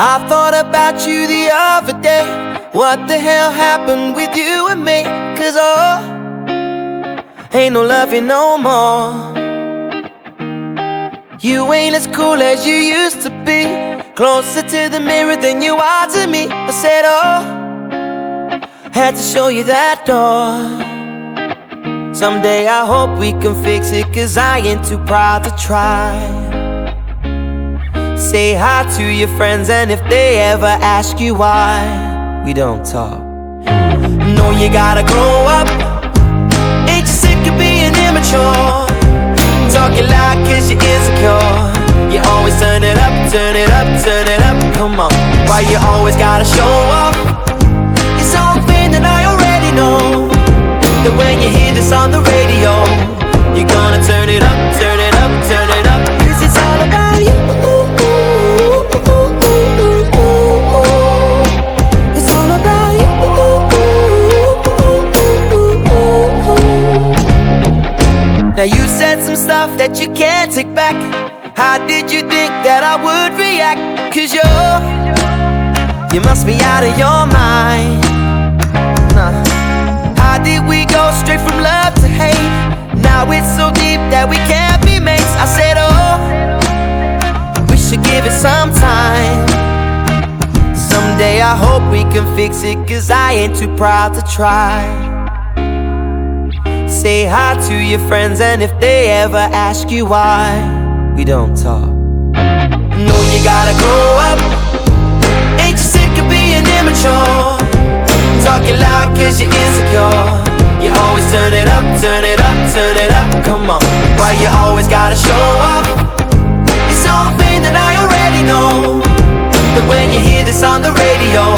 I thought about you the other day. What the hell happened with you and me? Cause oh, ain't no loving no more. You ain't as cool as you used to be. Closer to the mirror than you are to me. I said, oh, had to show you that door. Someday I hope we can fix it, cause I ain't too proud to try. Say hi to your friends, and if they ever ask you why, we don't talk. No, you gotta grow up. Ain't you sick of being immature? Talking loud cause you're insecure. You always turn it up, turn it up, turn it up. Come on, why you always gotta show off? It's something that I already know. That when you hear this on the radio, you're gonna turn it up, turn it up, turn it up. Now you said some stuff that you can't take back. How did you think that I would react? Cause you're, you must be out of your mind. Nah. How did we go straight from love to hate? Now it's so deep that we can't be mates. I said, oh, we should give it some time. Someday I hope we can fix it, cause I ain't too proud to try. Say hi to your friends, and if they ever ask you why, we don't talk. No, you gotta grow up. Ain't you sick of being immature? Talking loud cause you're insecure. You always turn it up, turn it up, turn it up. Come on, why you always gotta show up? It's something that I already know. But when you hear this on the radio,